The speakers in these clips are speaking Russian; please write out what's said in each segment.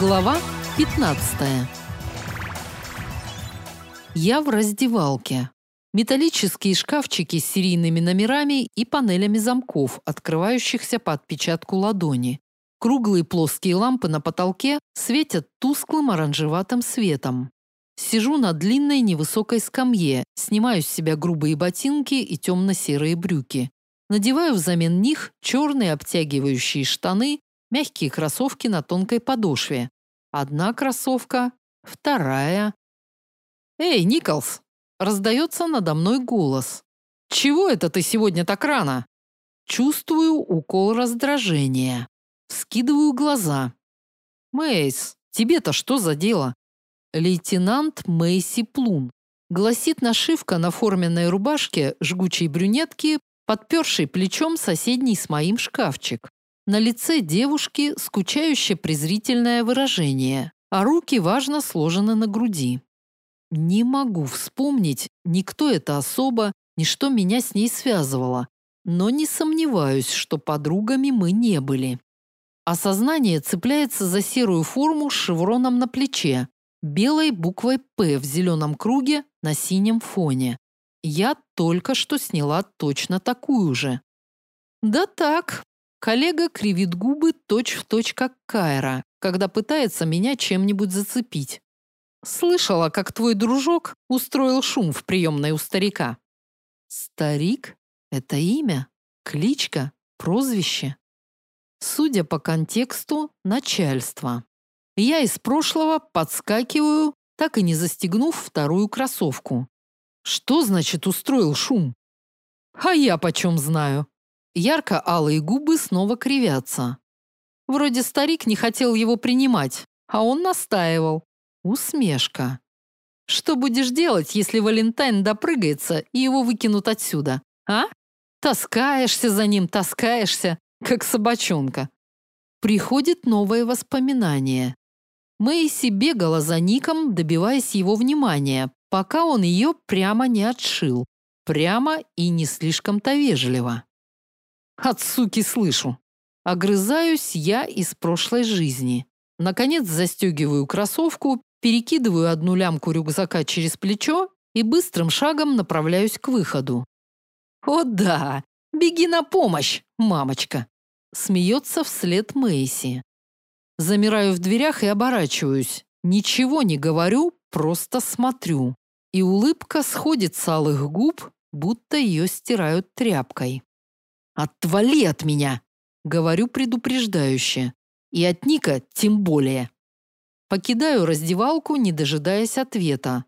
Глава 15. Я в раздевалке. Металлические шкафчики с серийными номерами и панелями замков, открывающихся по отпечатку ладони. Круглые плоские лампы на потолке светят тусклым оранжеватым светом. Сижу на длинной невысокой скамье, снимаю с себя грубые ботинки и темно-серые брюки. Надеваю взамен них черные обтягивающие штаны Мягкие кроссовки на тонкой подошве. Одна кроссовка, вторая. «Эй, Николс!» – раздается надо мной голос. «Чего это ты сегодня так рано?» Чувствую укол раздражения. Скидываю глаза. «Мейс, тебе-то что за дело?» Лейтенант Мэйси Плун. Гласит нашивка на форменной рубашке жгучей брюнетки, подпершей плечом соседний с моим шкафчик. На лице девушки скучающе презрительное выражение, а руки важно сложены на груди. Не могу вспомнить, никто это особо, ни что меня с ней связывало, но не сомневаюсь, что подругами мы не были. Осознание цепляется за серую форму с шевроном на плече, белой буквой «П» в зеленом круге на синем фоне. Я только что сняла точно такую же. Да так, Коллега кривит губы точь-в-точь, точь, как Кайра, когда пытается меня чем-нибудь зацепить. Слышала, как твой дружок устроил шум в приемной у старика. Старик? Это имя? Кличка? Прозвище? Судя по контексту, начальство. Я из прошлого подскакиваю, так и не застегнув вторую кроссовку. Что значит устроил шум? А я почем знаю? Ярко-алые губы снова кривятся. Вроде старик не хотел его принимать, а он настаивал. Усмешка. Что будешь делать, если Валентайн допрыгается и его выкинут отсюда? А? Таскаешься за ним, таскаешься, как собачонка. Приходит новое воспоминание. Мэйси бегала за Ником, добиваясь его внимания, пока он ее прямо не отшил. Прямо и не слишком-то вежливо. От суки слышу. Огрызаюсь я из прошлой жизни. Наконец застегиваю кроссовку, перекидываю одну лямку рюкзака через плечо и быстрым шагом направляюсь к выходу. «О да! Беги на помощь, мамочка!» Смеется вслед Мэйси. Замираю в дверях и оборачиваюсь. Ничего не говорю, просто смотрю. И улыбка сходит с алых губ, будто ее стирают тряпкой. «Отвали от меня!» — говорю предупреждающе. И от Ника тем более. Покидаю раздевалку, не дожидаясь ответа.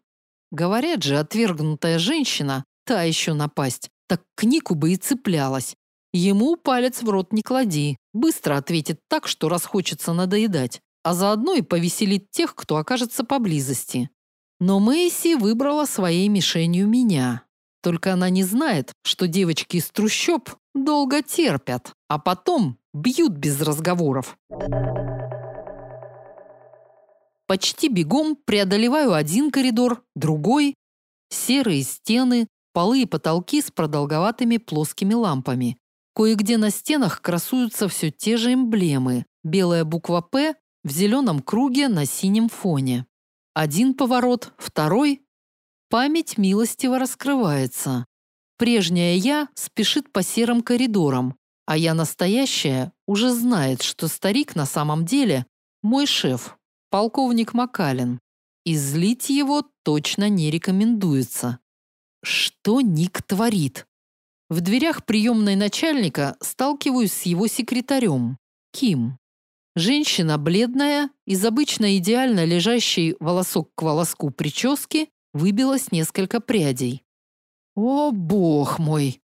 Говорят же, отвергнутая женщина, та еще напасть, так к Нику бы и цеплялась. Ему палец в рот не клади, быстро ответит так, что расхочется надоедать, а заодно и повеселит тех, кто окажется поблизости. Но Мэйси выбрала своей мишенью меня. Только она не знает, что девочки из трущоб долго терпят, а потом бьют без разговоров. Почти бегом преодолеваю один коридор, другой. Серые стены, полы и потолки с продолговатыми плоскими лампами. Кое-где на стенах красуются все те же эмблемы. Белая буква «П» в зеленом круге на синем фоне. Один поворот, второй. Память милостиво раскрывается. Прежняя я спешит по серым коридорам, а я настоящая уже знает, что старик на самом деле мой шеф, полковник Макалин. И злить его точно не рекомендуется. Что Ник творит? В дверях приемной начальника сталкиваюсь с его секретарем, Ким. Женщина бледная, из обычно идеально лежащей волосок к волоску прически выбилось несколько прядей. «О, бог мой!»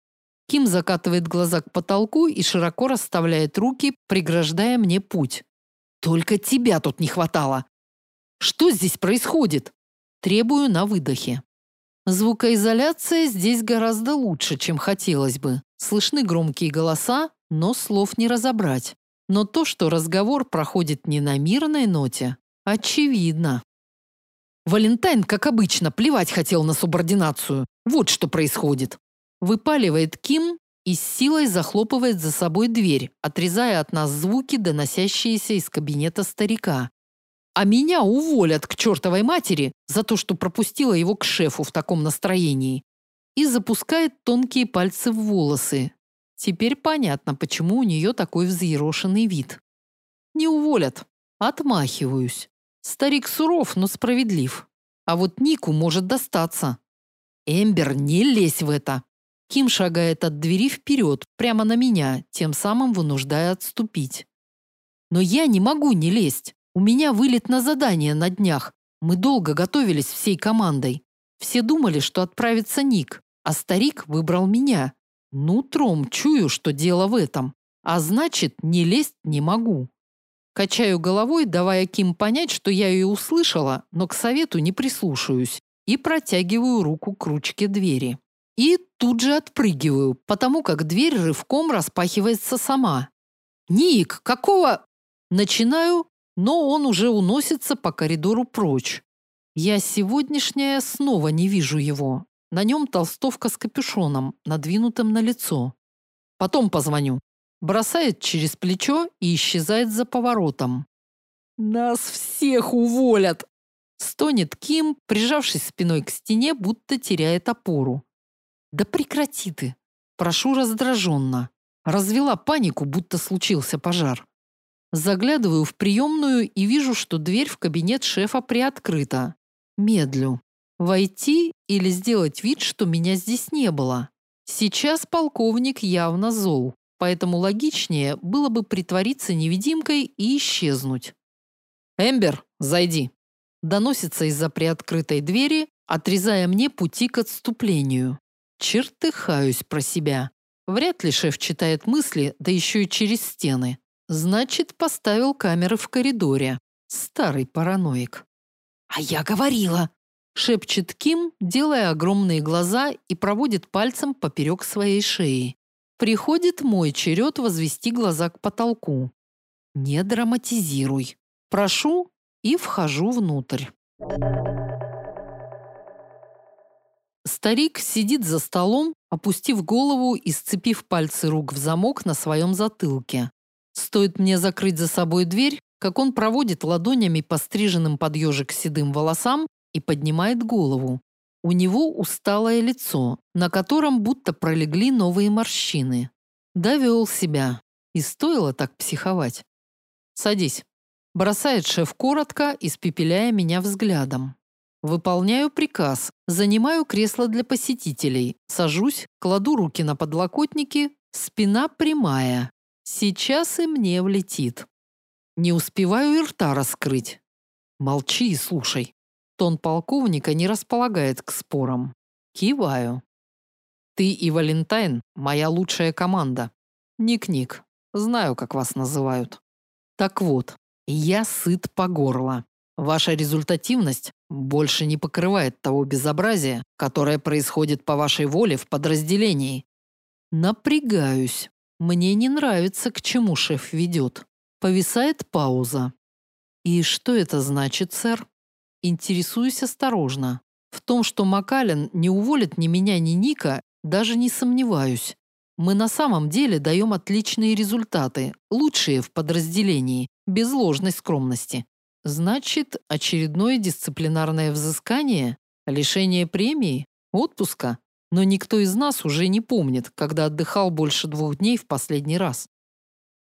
Ким закатывает глаза к потолку и широко расставляет руки, преграждая мне путь. «Только тебя тут не хватало!» «Что здесь происходит?» Требую на выдохе. Звукоизоляция здесь гораздо лучше, чем хотелось бы. Слышны громкие голоса, но слов не разобрать. Но то, что разговор проходит не на мирной ноте, очевидно. Валентайн, как обычно, плевать хотел на субординацию. Вот что происходит. Выпаливает Ким и с силой захлопывает за собой дверь, отрезая от нас звуки, доносящиеся из кабинета старика. а меня уволят к чертовой матери за то, что пропустила его к шефу в таком настроении. И запускает тонкие пальцы в волосы. Теперь понятно, почему у нее такой взъерошенный вид. Не уволят. Отмахиваюсь. Старик суров, но справедлив. А вот Нику может достаться. Эмбер, не лезь в это. Ким шагает от двери вперед, прямо на меня, тем самым вынуждая отступить. Но я не могу не лезть. У меня вылет на задание на днях. Мы долго готовились всей командой. Все думали, что отправится Ник, а старик выбрал меня. Ну, тром чую, что дело в этом. А значит, не лезть не могу. Качаю головой, давая Ким понять, что я ее услышала, но к совету не прислушаюсь, и протягиваю руку к ручке двери. И тут же отпрыгиваю, потому как дверь рывком распахивается сама. «Ник, какого...» Начинаю, но он уже уносится по коридору прочь. Я сегодняшняя снова не вижу его. На нем толстовка с капюшоном, надвинутым на лицо. Потом позвоню. Бросает через плечо и исчезает за поворотом. Нас всех уволят. Стонет Ким, прижавшись спиной к стене, будто теряет опору. Да прекрати ты. Прошу раздраженно. Развела панику, будто случился пожар. Заглядываю в приемную и вижу, что дверь в кабинет шефа приоткрыта. Медлю. Войти или сделать вид, что меня здесь не было. Сейчас полковник явно зол, поэтому логичнее было бы притвориться невидимкой и исчезнуть. «Эмбер, зайди!» Доносится из-за приоткрытой двери, отрезая мне пути к отступлению. Чертыхаюсь про себя. Вряд ли шеф читает мысли, да еще и через стены. Значит, поставил камеры в коридоре. Старый параноик. А я говорила, шепчет Ким, делая огромные глаза и проводит пальцем поперек своей шеи. Приходит мой черед возвести глаза к потолку. Не драматизируй. Прошу и вхожу внутрь. Старик сидит за столом, опустив голову и сцепив пальцы рук в замок на своем затылке. Стоит мне закрыть за собой дверь, как он проводит ладонями по стриженным под ежик седым волосам и поднимает голову. У него усталое лицо, на котором будто пролегли новые морщины. Довел себя. И стоило так психовать. «Садись», – бросает шеф коротко, испепеляя меня взглядом. Выполняю приказ, занимаю кресло для посетителей, сажусь, кладу руки на подлокотники, спина прямая, Сейчас и мне влетит. Не успеваю и рта раскрыть. Молчи и слушай. Тон полковника не располагает к спорам. Киваю. Ты и Валентайн – моя лучшая команда. Ник-ник. Знаю, как вас называют. Так вот, я сыт по горло. Ваша результативность больше не покрывает того безобразия, которое происходит по вашей воле в подразделении. Напрягаюсь. Мне не нравится, к чему шеф ведет. Повисает пауза. И что это значит, сэр? Интересуюсь осторожно. В том, что Макален не уволит ни меня, ни Ника, даже не сомневаюсь. Мы на самом деле даем отличные результаты, лучшие в подразделении, без ложной скромности. Значит, очередное дисциплинарное взыскание, лишение премии, отпуска. Но никто из нас уже не помнит, когда отдыхал больше двух дней в последний раз.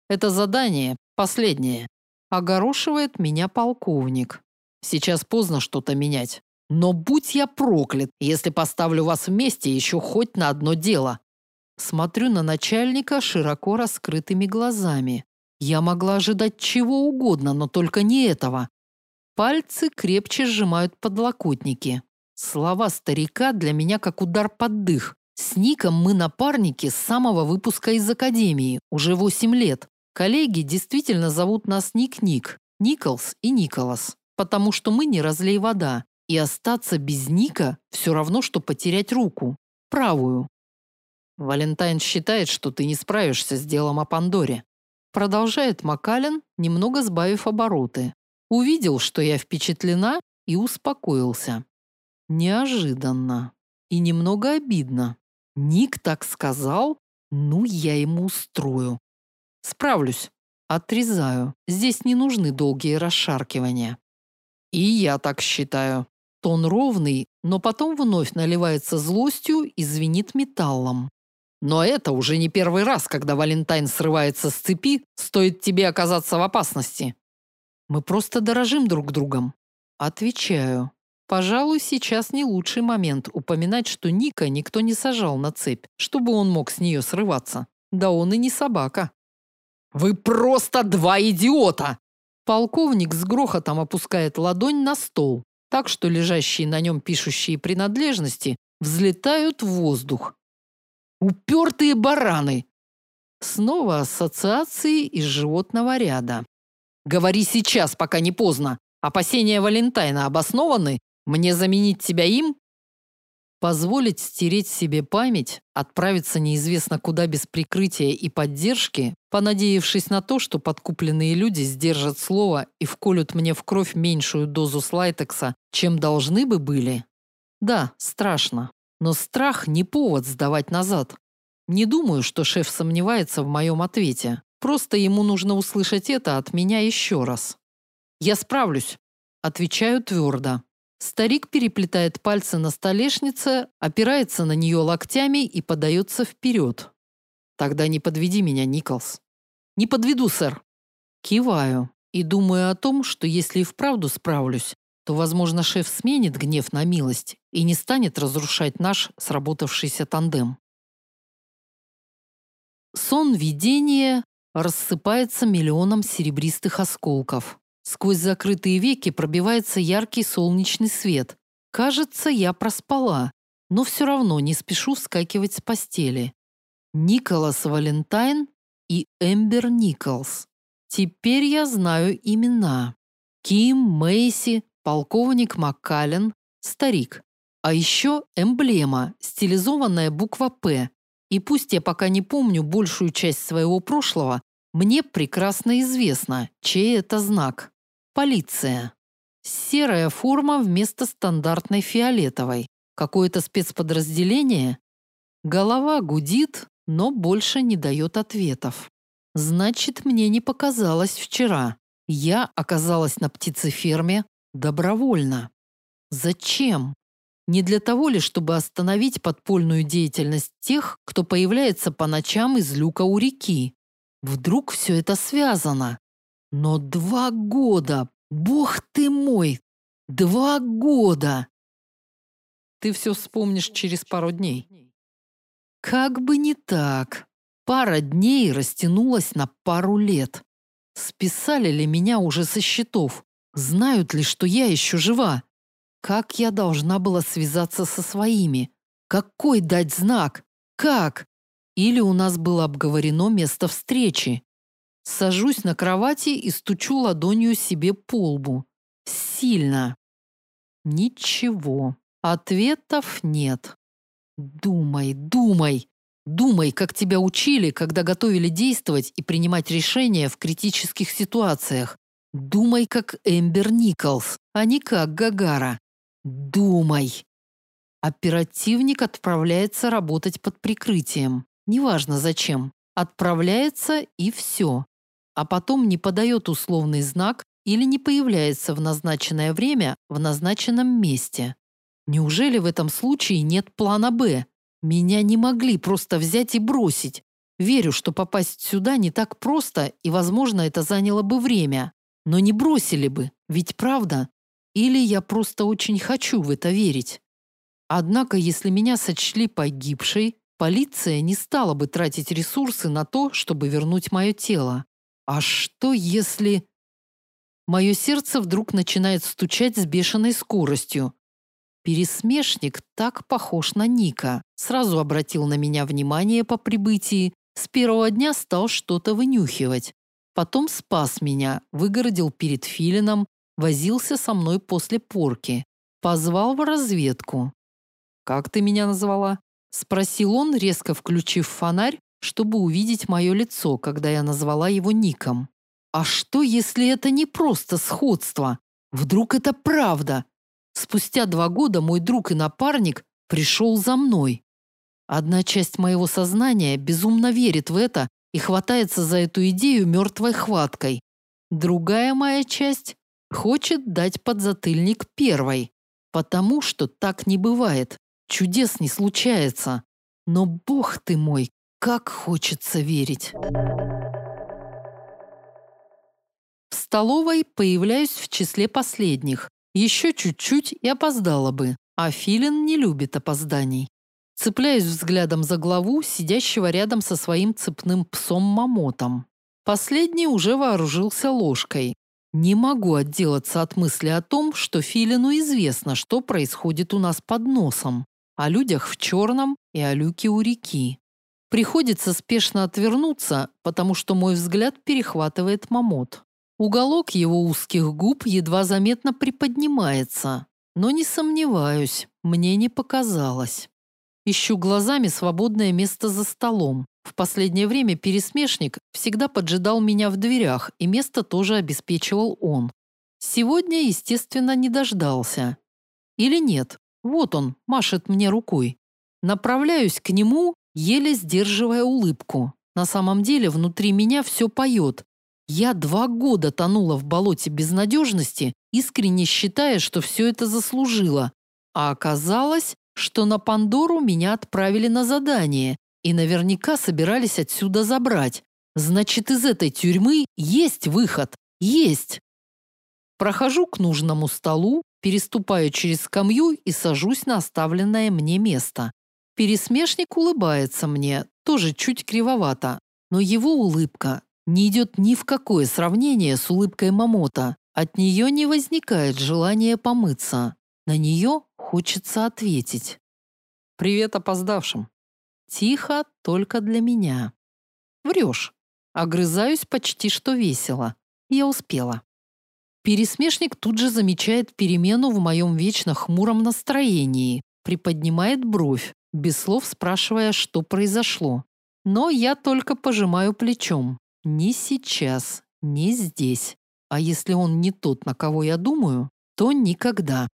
Это задание последнее. Огорошивает меня полковник. Сейчас поздно что-то менять. Но будь я проклят, если поставлю вас вместе еще хоть на одно дело. Смотрю на начальника широко раскрытыми глазами. Я могла ожидать чего угодно, но только не этого. Пальцы крепче сжимают подлокотники. Слова старика для меня как удар под дых. С Ником мы напарники с самого выпуска из академии, уже 8 лет. Коллеги действительно зовут нас Ник-Ник, Николс и Николас, потому что мы не разлей вода, и остаться без Ника все равно, что потерять руку, правую. Валентайн считает, что ты не справишься с делом о Пандоре. Продолжает Макален, немного сбавив обороты. Увидел, что я впечатлена, и успокоился. Неожиданно. И немного обидно. Ник так сказал? Ну, я ему устрою. Справлюсь. Отрезаю. Здесь не нужны долгие расшаркивания. И я так считаю. Тон ровный, но потом вновь наливается злостью и звенит металлом. Но это уже не первый раз, когда Валентайн срывается с цепи, стоит тебе оказаться в опасности. Мы просто дорожим друг другом. Отвечаю. Пожалуй, сейчас не лучший момент упоминать, что Ника никто не сажал на цепь, чтобы он мог с нее срываться. Да он и не собака. Вы просто два идиота! Полковник с грохотом опускает ладонь на стол, так что лежащие на нем пишущие принадлежности взлетают в воздух. Упертые бараны! Снова ассоциации из животного ряда. Говори сейчас, пока не поздно. Опасения Валентайна обоснованы? Мне заменить тебя им? Позволить стереть себе память, отправиться неизвестно куда без прикрытия и поддержки, понадеявшись на то, что подкупленные люди сдержат слово и вколют мне в кровь меньшую дозу слайтекса, чем должны бы были? Да, страшно. Но страх не повод сдавать назад. Не думаю, что шеф сомневается в моем ответе. Просто ему нужно услышать это от меня еще раз. Я справлюсь, отвечаю твердо. Старик переплетает пальцы на столешнице, опирается на нее локтями и подается вперед. Тогда не подведи меня, Николс. Не подведу, сэр. Киваю и думаю о том, что если и вправду справлюсь, то, возможно, шеф сменит гнев на милость и не станет разрушать наш сработавшийся тандем. Сон видения рассыпается миллионом серебристых осколков. Сквозь закрытые веки пробивается яркий солнечный свет. Кажется, я проспала, но все равно не спешу вскакивать с постели. Николас Валентайн и Эмбер Николс. Теперь я знаю имена. Ким, Мэйси, полковник Маккален, старик. А еще эмблема, стилизованная буква «П». И пусть я пока не помню большую часть своего прошлого, мне прекрасно известно, чей это знак. Полиция. Серая форма вместо стандартной фиолетовой. Какое-то спецподразделение? Голова гудит, но больше не дает ответов. Значит, мне не показалось вчера. Я оказалась на птицеферме добровольно. Зачем? Не для того ли, чтобы остановить подпольную деятельность тех, кто появляется по ночам из люка у реки? Вдруг все это связано? Но два года, бог ты мой, два года! Ты все вспомнишь через пару дней. Как бы не так. Пара дней растянулась на пару лет. Списали ли меня уже со счетов? Знают ли, что я еще жива? Как я должна была связаться со своими? Какой дать знак? Как? Или у нас было обговорено место встречи? Сажусь на кровати и стучу ладонью себе по лбу. Сильно. Ничего. Ответов нет. Думай, думай. Думай, как тебя учили, когда готовили действовать и принимать решения в критических ситуациях. Думай, как Эмбер Николс, а не как Гагара. Думай. Оперативник отправляется работать под прикрытием. Неважно зачем. Отправляется и все а потом не подает условный знак или не появляется в назначенное время в назначенном месте. Неужели в этом случае нет плана «Б»? Меня не могли просто взять и бросить. Верю, что попасть сюда не так просто, и, возможно, это заняло бы время. Но не бросили бы, ведь правда? Или я просто очень хочу в это верить? Однако, если меня сочли погибшей, полиция не стала бы тратить ресурсы на то, чтобы вернуть мое тело. А что если... Мое сердце вдруг начинает стучать с бешеной скоростью. Пересмешник так похож на Ника. Сразу обратил на меня внимание по прибытии. С первого дня стал что-то вынюхивать. Потом спас меня, выгородил перед филином, возился со мной после порки. Позвал в разведку. «Как ты меня назвала?» Спросил он, резко включив фонарь, чтобы увидеть мое лицо, когда я назвала его ником. А что, если это не просто сходство? Вдруг это правда? Спустя два года мой друг и напарник пришел за мной. Одна часть моего сознания безумно верит в это и хватается за эту идею мертвой хваткой. Другая моя часть Хочет дать подзатыльник первой. Потому что так не бывает. Чудес не случается. Но, бог ты мой, как хочется верить. В столовой появляюсь в числе последних. Еще чуть-чуть и опоздала бы. А Филин не любит опозданий. Цепляюсь взглядом за главу, сидящего рядом со своим цепным псом Мамотом. Последний уже вооружился ложкой. Не могу отделаться от мысли о том, что Филину известно, что происходит у нас под носом. О людях в черном и о люке у реки. Приходится спешно отвернуться, потому что мой взгляд перехватывает Мамот. Уголок его узких губ едва заметно приподнимается. Но не сомневаюсь, мне не показалось. Ищу глазами свободное место за столом. В последнее время пересмешник всегда поджидал меня в дверях, и место тоже обеспечивал он. Сегодня, естественно, не дождался. Или нет? Вот он, машет мне рукой. Направляюсь к нему, еле сдерживая улыбку. На самом деле внутри меня все поет. Я два года тонула в болоте безнадежности, искренне считая, что все это заслужила. А оказалось, что на Пандору меня отправили на задание и наверняка собирались отсюда забрать. Значит, из этой тюрьмы есть выход. Есть. Прохожу к нужному столу, переступаю через скамью и сажусь на оставленное мне место. Пересмешник улыбается мне, тоже чуть кривовато, но его улыбка не идет ни в какое сравнение с улыбкой Мамота. От нее не возникает желания помыться. На нее хочется ответить. «Привет опоздавшим». Тихо, только для меня. Врешь. Огрызаюсь почти что весело. Я успела. Пересмешник тут же замечает перемену в моем вечно хмуром настроении, приподнимает бровь, без слов спрашивая, что произошло. Но я только пожимаю плечом. Не сейчас, не здесь. А если он не тот, на кого я думаю, то никогда.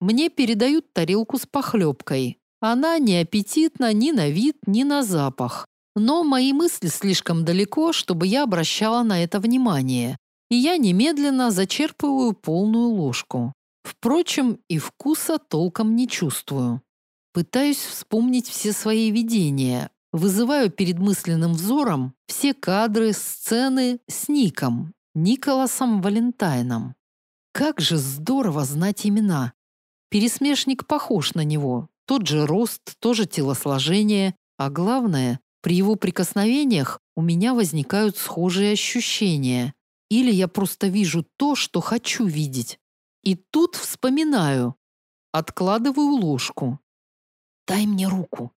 Мне передают тарелку с похлебкой. Она не аппетитна ни на вид, ни на запах. Но мои мысли слишком далеко, чтобы я обращала на это внимание. И я немедленно зачерпываю полную ложку. Впрочем, и вкуса толком не чувствую. Пытаюсь вспомнить все свои видения. Вызываю перед мысленным взором все кадры, сцены с Ником, Николасом Валентайном. Как же здорово знать имена. Пересмешник похож на него. Тот же рост, тоже телосложение. А главное, при его прикосновениях у меня возникают схожие ощущения. Или я просто вижу то, что хочу видеть. И тут вспоминаю. Откладываю ложку. «Дай мне руку».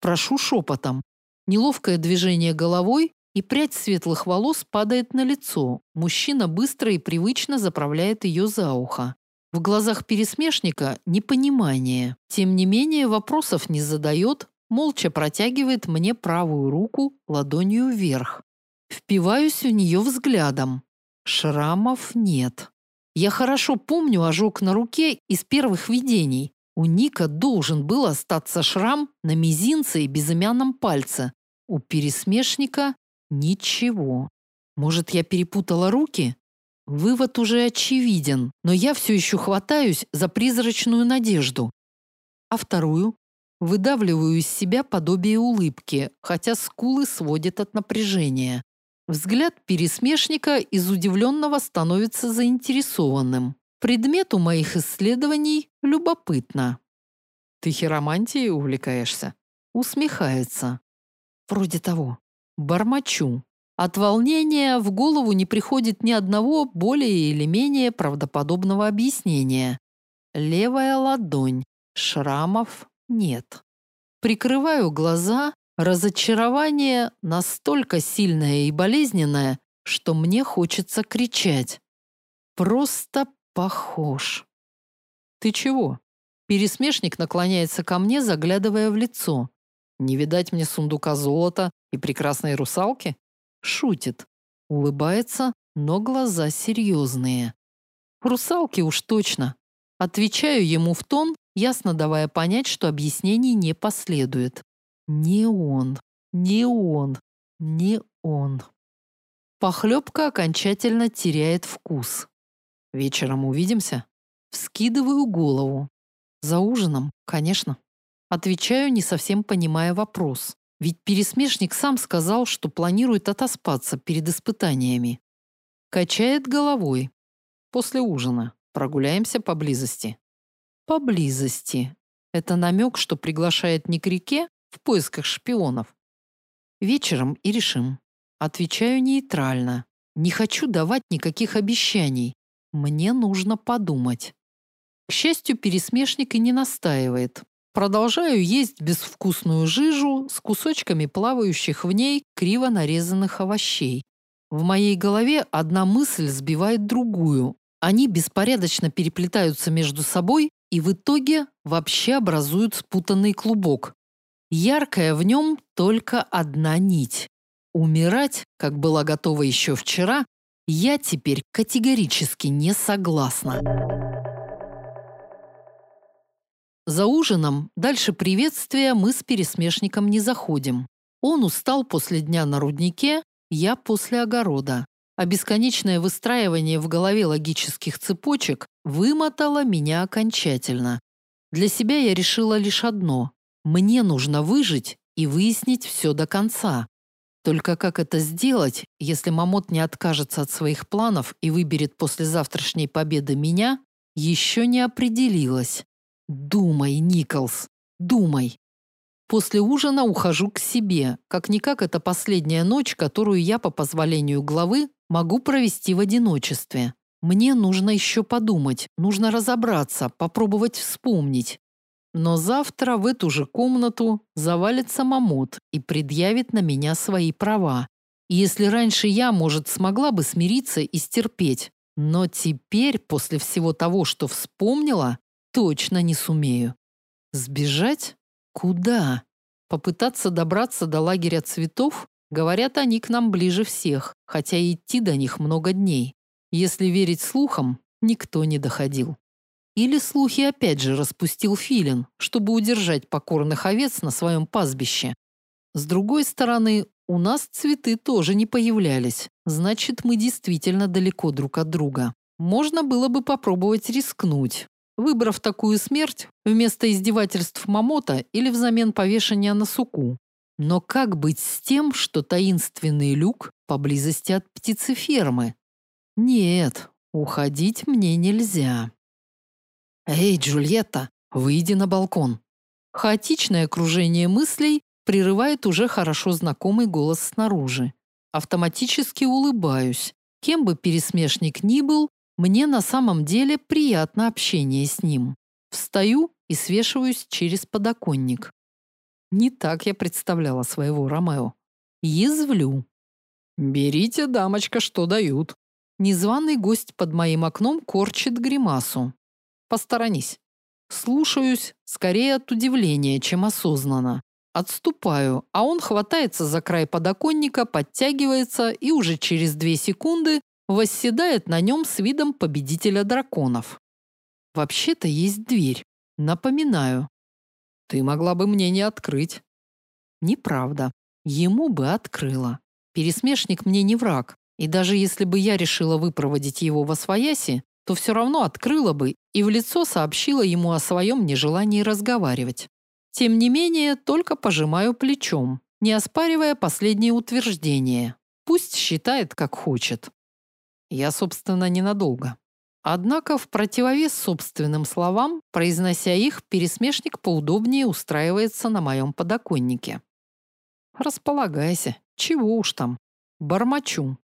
Прошу шепотом. Неловкое движение головой, и прядь светлых волос падает на лицо. Мужчина быстро и привычно заправляет ее за ухо. В глазах пересмешника непонимание. Тем не менее, вопросов не задает, молча протягивает мне правую руку ладонью вверх. Впиваюсь в нее взглядом. Шрамов нет. Я хорошо помню ожог на руке из первых видений. У Ника должен был остаться шрам на мизинце и безымянном пальце. У пересмешника ничего. Может, я перепутала руки? Вывод уже очевиден, но я все еще хватаюсь за призрачную надежду. А вторую? Выдавливаю из себя подобие улыбки, хотя скулы сводят от напряжения. Взгляд пересмешника из удивленного становится заинтересованным. Предмету моих исследований любопытно. «Ты хиромантией увлекаешься?» Усмехается. Вроде того. Бормочу. От волнения в голову не приходит ни одного более или менее правдоподобного объяснения. Левая ладонь. Шрамов нет. Прикрываю глаза. Разочарование настолько сильное и болезненное, что мне хочется кричать. Просто похож. Ты чего? Пересмешник наклоняется ко мне, заглядывая в лицо. Не видать мне сундука золота и прекрасной русалки? Шутит. Улыбается, но глаза серьезные. Русалки уж точно. Отвечаю ему в тон, ясно давая понять, что объяснений не последует. Не он, не он, не он. Похлебка окончательно теряет вкус. Вечером увидимся? Вскидываю голову. За ужином, конечно. Отвечаю, не совсем понимая вопрос. Ведь пересмешник сам сказал, что планирует отоспаться перед испытаниями. Качает головой. После ужина. Прогуляемся поблизости. Поблизости. Это намек, что приглашает не к реке в поисках шпионов. Вечером и решим. Отвечаю нейтрально. Не хочу давать никаких обещаний. Мне нужно подумать. К счастью, пересмешник и не настаивает. Продолжаю есть безвкусную жижу с кусочками плавающих в ней криво нарезанных овощей. В моей голове одна мысль сбивает другую. Они беспорядочно переплетаются между собой и в итоге вообще образуют спутанный клубок. Яркая в нем только одна нить. Умирать, как была готова еще вчера, я теперь категорически не согласна. За ужином, дальше приветствия, мы с пересмешником не заходим. Он устал после дня на руднике, я после огорода а бесконечное выстраивание в голове логических цепочек вымотало меня окончательно. Для себя я решила лишь одно – мне нужно выжить и выяснить все до конца. Только как это сделать, если Мамот не откажется от своих планов и выберет после завтрашней победы меня, еще не определилась. Думай, Николс, думай. После ужина ухожу к себе. Как-никак это последняя ночь, которую я по позволению главы могу провести в одиночестве. Мне нужно еще подумать, нужно разобраться, попробовать вспомнить. Но завтра в эту же комнату завалится Мамот и предъявит на меня свои права. И если раньше я, может, смогла бы смириться и стерпеть, но теперь, после всего того, что вспомнила, точно не сумею. Сбежать? Куда? Попытаться добраться до лагеря цветов? Говорят, они к нам ближе всех, хотя идти до них много дней. Если верить слухам, никто не доходил. Или слухи опять же распустил филин, чтобы удержать покорных овец на своем пастбище. С другой стороны, у нас цветы тоже не появлялись. Значит, мы действительно далеко друг от друга. Можно было бы попробовать рискнуть, выбрав такую смерть вместо издевательств Мамота или взамен повешения на суку. Но как быть с тем, что таинственный люк поблизости от птицефермы? Нет, уходить мне нельзя. Эй, Джульетта, выйди на балкон. Хаотичное окружение мыслей прерывает уже хорошо знакомый голос снаружи. Автоматически улыбаюсь. Кем бы пересмешник ни был, мне на самом деле приятно общение с ним. Встаю и свешиваюсь через подоконник. Не так я представляла своего Ромео. Язвлю. «Берите, дамочка, что дают». Незваный гость под моим окном корчит гримасу. «Посторонись». Слушаюсь, скорее от удивления, чем осознанно. Отступаю, а он хватается за край подоконника, подтягивается и уже через две секунды восседает на нем с видом победителя драконов. Вообще-то есть дверь. Напоминаю, ты могла бы мне не открыть. Неправда. Ему бы открыла. Пересмешник мне не враг, и даже если бы я решила выпроводить его во свояси, то все равно открыла бы и в лицо сообщила ему о своем нежелании разговаривать. Тем не менее, только пожимаю плечом, не оспаривая последнее утверждение. Пусть считает, как хочет. Я, собственно, ненадолго. Однако в противовес собственным словам, произнося их, пересмешник поудобнее устраивается на моем подоконнике. Располагайся, чего уж там. Бормочу.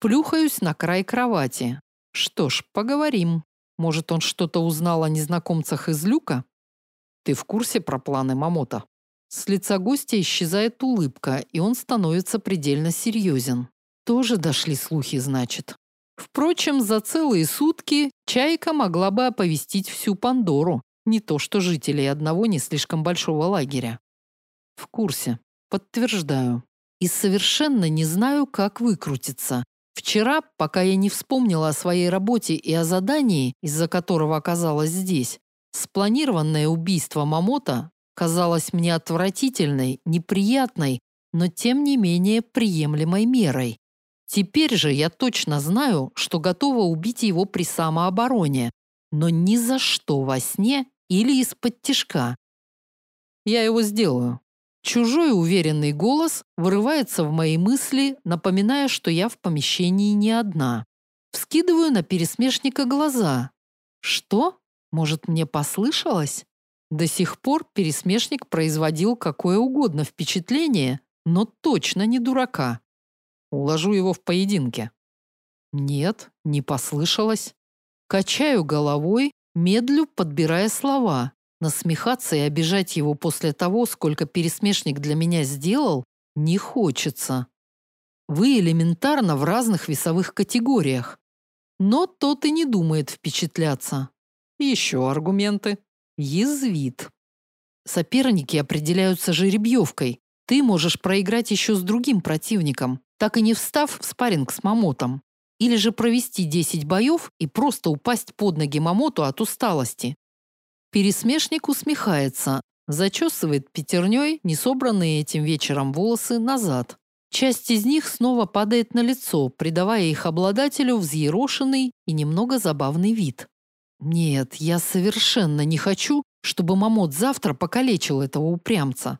Плюхаюсь на край кровати. Что ж, поговорим. Может, он что-то узнал о незнакомцах из люка? Ты в курсе про планы Мамота? С лица гостя исчезает улыбка, и он становится предельно серьезен. Тоже дошли слухи, значит. Впрочем, за целые сутки чайка могла бы оповестить всю Пандору, не то что жителей одного не слишком большого лагеря. В курсе. Подтверждаю. И совершенно не знаю, как выкрутиться. Вчера, пока я не вспомнила о своей работе и о задании, из-за которого оказалась здесь, спланированное убийство Мамота казалось мне отвратительной, неприятной, но тем не менее приемлемой мерой. Теперь же я точно знаю, что готова убить его при самообороне, но ни за что во сне или из-под тишка. Я его сделаю. Чужой уверенный голос вырывается в мои мысли, напоминая, что я в помещении не одна. Вскидываю на пересмешника глаза. Что? Может, мне послышалось? До сих пор пересмешник производил какое угодно впечатление, но точно не дурака. Уложу его в поединке. Нет, не послышалось. Качаю головой, медлю, подбирая слова. Насмехаться и обижать его после того, сколько пересмешник для меня сделал, не хочется. Вы элементарно в разных весовых категориях. Но тот и не думает впечатляться. Еще аргументы. Язвит. Соперники определяются жеребьевкой. Ты можешь проиграть еще с другим противником, так и не встав в спарринг с Мамотом. Или же провести 10 боев и просто упасть под ноги Мамоту от усталости. Пересмешник усмехается, зачесывает пятерней несобранные этим вечером волосы назад. Часть из них снова падает на лицо, придавая их обладателю взъерошенный и немного забавный вид. Нет, я совершенно не хочу, чтобы Мамот завтра покалечил этого упрямца.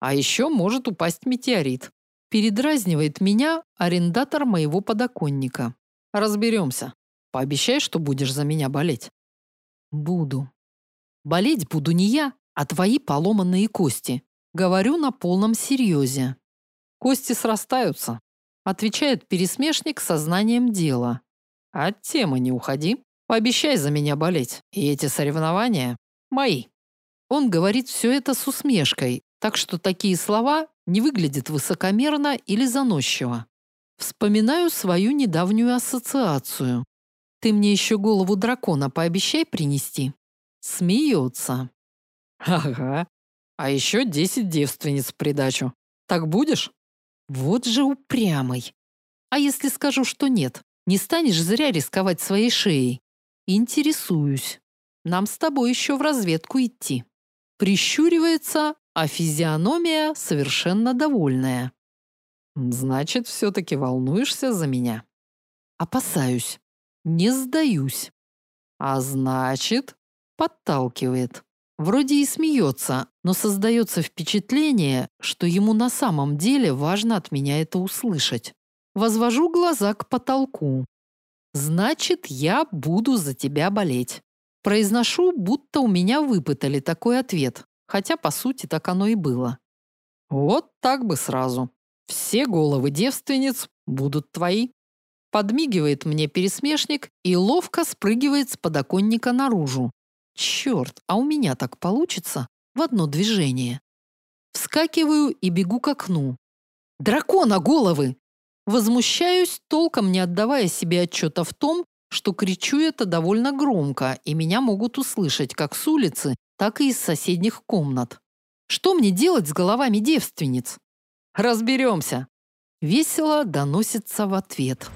А еще может упасть метеорит. Передразнивает меня арендатор моего подоконника. Разберемся. Пообещай, что будешь за меня болеть. Буду. Болеть буду не я, а твои поломанные кости. Говорю на полном серьезе. Кости срастаются, отвечает пересмешник со знанием дела. От темы не уходи. Пообещай за меня болеть, и эти соревнования мои. Он говорит все это с усмешкой, так что такие слова не выглядят высокомерно или заносчиво. Вспоминаю свою недавнюю ассоциацию. Ты мне еще голову дракона пообещай принести. Смеется. Ага. А еще десять девственниц в придачу. Так будешь? Вот же упрямый. А если скажу, что нет? Не станешь зря рисковать своей шеей. Интересуюсь. Нам с тобой еще в разведку идти. Прищуривается, а физиономия совершенно довольная. Значит, все-таки волнуешься за меня? Опасаюсь. Не сдаюсь. А значит, Подталкивает. Вроде и смеется, но создается впечатление, что ему на самом деле важно от меня это услышать. Возвожу глаза к потолку. Значит, я буду за тебя болеть. Произношу, будто у меня выпытали такой ответ, хотя по сути так оно и было. Вот так бы сразу. Все головы девственниц будут твои. Подмигивает мне пересмешник и ловко спрыгивает с подоконника наружу, Черт, а у меня так получится в одно движение. Вскакиваю и бегу к окну. Дракона головы! Возмущаюсь, толком не отдавая себе отчета в том, что кричу это довольно громко, и меня могут услышать как с улицы, так и из соседних комнат. Что мне делать с головами девственниц? Разберемся. Весело доносится в ответ.